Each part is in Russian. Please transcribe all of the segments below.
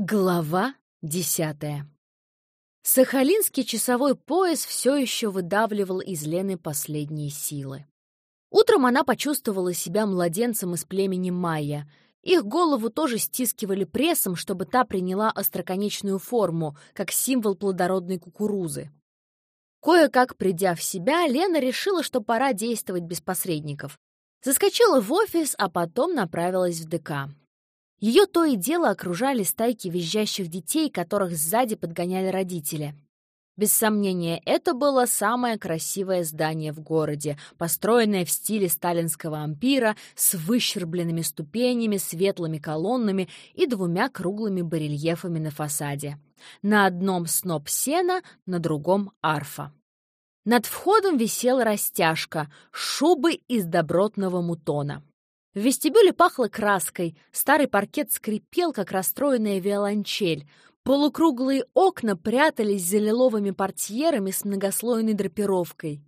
Глава десятая Сахалинский часовой пояс все еще выдавливал из Лены последние силы. Утром она почувствовала себя младенцем из племени Майя. Их голову тоже стискивали прессом, чтобы та приняла остроконечную форму, как символ плодородной кукурузы. Кое-как придя в себя, Лена решила, что пора действовать без посредников. Заскочила в офис, а потом направилась в ДК. Ее то и дело окружали стайки визжащих детей, которых сзади подгоняли родители. Без сомнения, это было самое красивое здание в городе, построенное в стиле сталинского ампира, с выщербленными ступенями, светлыми колоннами и двумя круглыми барельефами на фасаде. На одном сноп сена, на другом арфа. Над входом висела растяжка, шубы из добротного мутона. В вестибюле пахло краской, старый паркет скрипел, как расстроенная виолончель. Полукруглые окна прятались за лиловыми портьерами с многослойной драпировкой.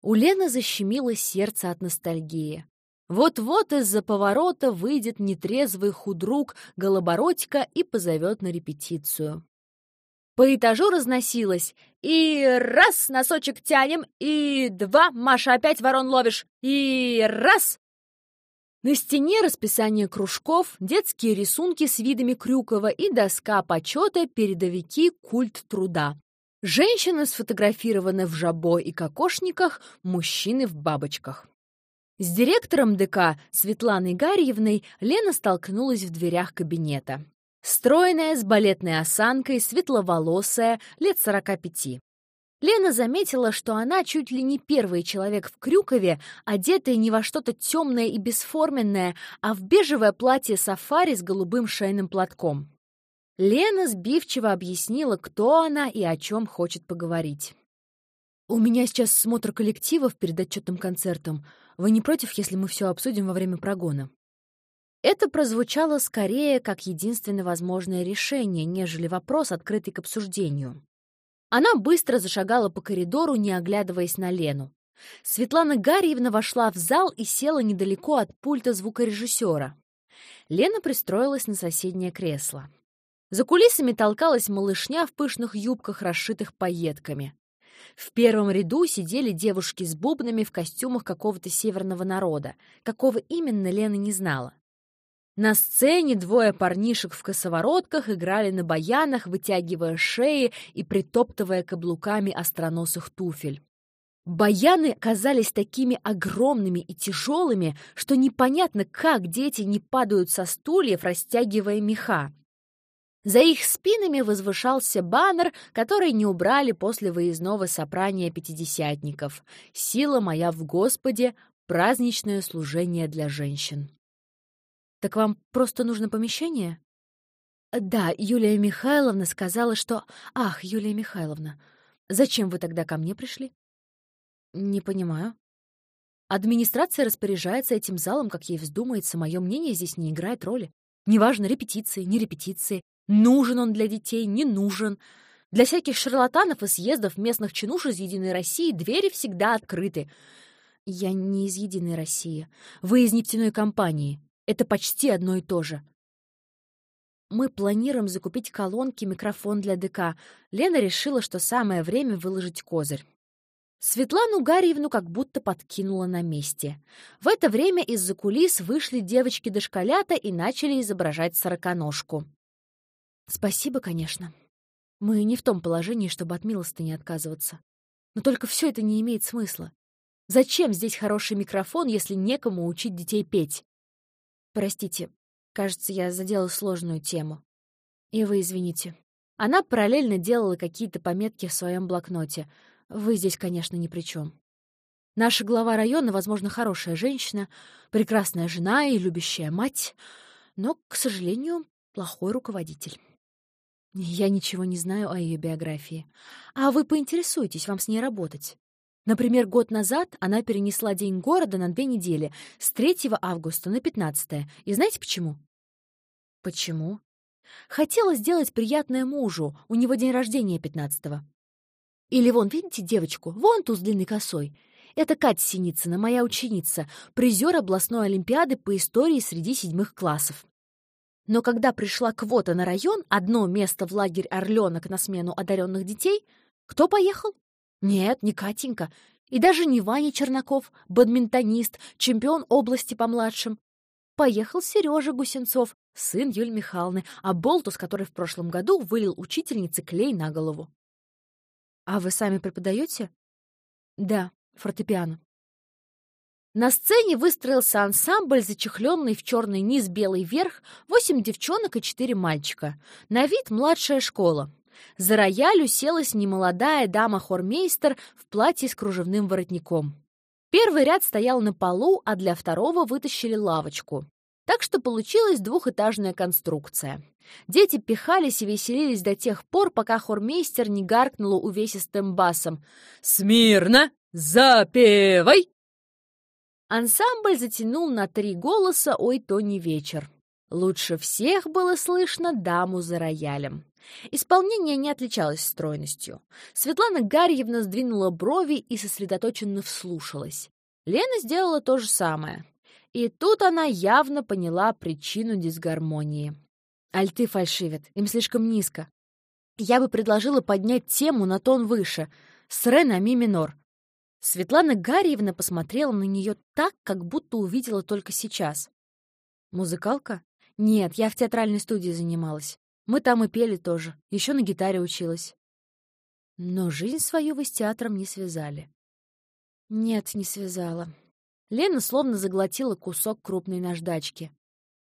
У Лены защемило сердце от ностальгии. Вот-вот из-за поворота выйдет нетрезвый худрук Голобородько и позовет на репетицию. По этажу разносилось. И раз, носочек тянем, и два, Маша, опять ворон ловишь, и раз, на стене расписание кружков, детские рисунки с видами Крюкова и доска почета «Передовики. Культ труда». Женщины сфотографированы в жабо и кокошниках, мужчины в бабочках. С директором ДК Светланой Гарьевной Лена столкнулась в дверях кабинета. Стройная, с балетной осанкой, светловолосая, лет сорока пяти. Лена заметила, что она чуть ли не первый человек в Крюкове, одетая не во что-то темное и бесформенное, а в бежевое платье сафари с голубым шейным платком. Лена сбивчиво объяснила, кто она и о чем хочет поговорить. «У меня сейчас смотр коллективов перед отчетным концертом. Вы не против, если мы все обсудим во время прогона?» Это прозвучало скорее как единственно возможное решение, нежели вопрос, открытый к обсуждению. Она быстро зашагала по коридору, не оглядываясь на Лену. Светлана Гарьевна вошла в зал и села недалеко от пульта звукорежиссера. Лена пристроилась на соседнее кресло. За кулисами толкалась малышня в пышных юбках, расшитых пайетками. В первом ряду сидели девушки с бубнами в костюмах какого-то северного народа. Какого именно, Лена не знала. На сцене двое парнишек в косоворотках играли на баянах, вытягивая шеи и притоптывая каблуками остроносых туфель. Баяны казались такими огромными и тяжелыми, что непонятно, как дети не падают со стульев, растягивая меха. За их спинами возвышался баннер, который не убрали после выездного собрания пятидесятников. «Сила моя в Господе. Праздничное служение для женщин». Так вам просто нужно помещение? Да, Юлия Михайловна сказала, что... Ах, Юлия Михайловна, зачем вы тогда ко мне пришли? Не понимаю. Администрация распоряжается этим залом, как ей вздумается. Мое мнение здесь не играет роли. Неважно, репетиции, не репетиции. Нужен он для детей, не нужен. Для всяких шарлатанов и съездов местных чинуш из «Единой России» двери всегда открыты. Я не из «Единой России». Вы из нефтяной компании. Это почти одно и то же. Мы планируем закупить колонки, микрофон для ДК. Лена решила, что самое время выложить козырь. Светлану Гарьевну как будто подкинула на месте. В это время из-за кулис вышли девочки-дошколята и начали изображать сороконожку. Спасибо, конечно. Мы не в том положении, чтобы от милостыни отказываться. Но только все это не имеет смысла. Зачем здесь хороший микрофон, если некому учить детей петь? Простите, кажется, я задела сложную тему. И вы извините. Она параллельно делала какие-то пометки в своем блокноте. Вы здесь, конечно, ни при чем. Наша глава района, возможно, хорошая женщина, прекрасная жена и любящая мать, но, к сожалению, плохой руководитель. Я ничего не знаю о ее биографии. А вы поинтересуйтесь, вам с ней работать. Например, год назад она перенесла День города на две недели, с 3 августа на 15. И знаете почему? Почему? Хотела сделать приятное мужу, у него день рождения 15 -го. Или вон, видите девочку, вон ту с длинной косой. Это Катя Синицына, моя ученица, призер областной олимпиады по истории среди седьмых классов. Но когда пришла квота на район, одно место в лагерь «Орленок» на смену одаренных детей, кто поехал? Нет, не Катенька. И даже не Ваня Чернаков, бадминтонист, чемпион области по младшим. Поехал Сережа Гусенцов, сын Юль Михайловны, а болтус, который в прошлом году вылил учительнице клей на голову. «А вы сами преподаете?» «Да, фортепиано». На сцене выстроился ансамбль, зачехленный в черный низ, белый верх, восемь девчонок и четыре мальчика. На вид младшая школа. За рояль уселась немолодая дама-хормейстер в платье с кружевным воротником. Первый ряд стоял на полу, а для второго вытащили лавочку. Так что получилась двухэтажная конструкция. Дети пихались и веселились до тех пор, пока хормейстер не гаркнула увесистым басом «Смирно! Запевай!» Ансамбль затянул на три голоса «Ой, то не вечер». Лучше всех было слышно даму за роялем. Исполнение не отличалось стройностью. Светлана Гарьевна сдвинула брови и сосредоточенно вслушалась. Лена сделала то же самое. И тут она явно поняла причину дисгармонии. Альты фальшивят, им слишком низко. Я бы предложила поднять тему на тон выше, с на ми минор. Светлана Гарьевна посмотрела на нее так, как будто увидела только сейчас. «Музыкалка? Нет, я в театральной студии занималась. Мы там и пели тоже, еще на гитаре училась». Но жизнь свою вы с театром не связали. Нет, не связала. Лена словно заглотила кусок крупной наждачки.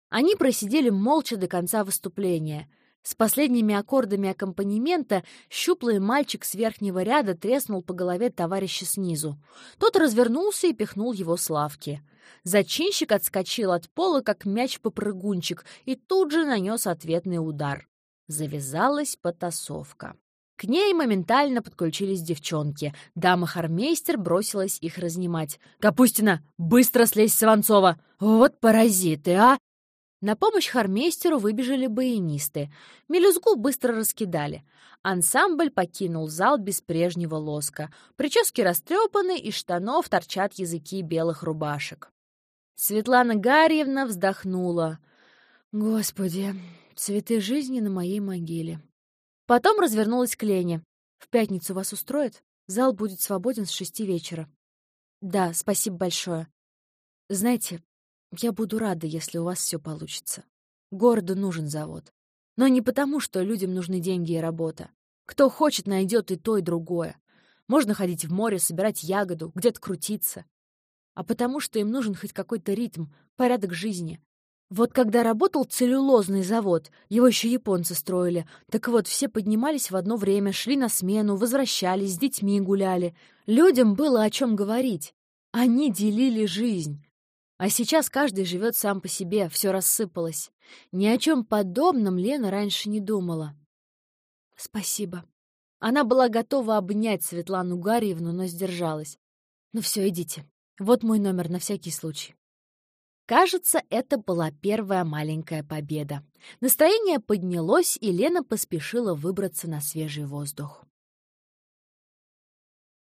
Они просидели молча до конца выступления — с последними аккордами аккомпанемента щуплый мальчик с верхнего ряда треснул по голове товарища снизу. Тот развернулся и пихнул его с лавки. Зачинщик отскочил от пола, как мяч-попрыгунчик, и тут же нанес ответный удар. Завязалась потасовка. К ней моментально подключились девчонки. Дама-хармейстер бросилась их разнимать. «Капустина, быстро слезь с Иванцова! Вот паразиты, а! На помощь хармейстеру выбежали баянисты. Мелюзгу быстро раскидали. Ансамбль покинул зал без прежнего лоска. Прически растрепаны, из штанов торчат языки белых рубашек. Светлана Гарьевна вздохнула. «Господи, цветы жизни на моей могиле». Потом развернулась к Лене. «В пятницу вас устроит? Зал будет свободен с шести вечера». «Да, спасибо большое. Знаете, я буду рада, если у вас все получится. Городу нужен завод. Но не потому, что людям нужны деньги и работа. Кто хочет, найдет и то, и другое. Можно ходить в море, собирать ягоду, где-то крутиться. А потому, что им нужен хоть какой-то ритм, порядок жизни. Вот когда работал целлюлозный завод, его еще японцы строили, так вот, все поднимались в одно время, шли на смену, возвращались, с детьми гуляли. Людям было о чем говорить. Они делили жизнь. А сейчас каждый живет сам по себе, все рассыпалось. Ни о чем подобном Лена раньше не думала. Спасибо. Она была готова обнять Светлану Гарьевну, но сдержалась. Ну все, идите. Вот мой номер на всякий случай. Кажется, это была первая маленькая победа. Настроение поднялось, и Лена поспешила выбраться на свежий воздух.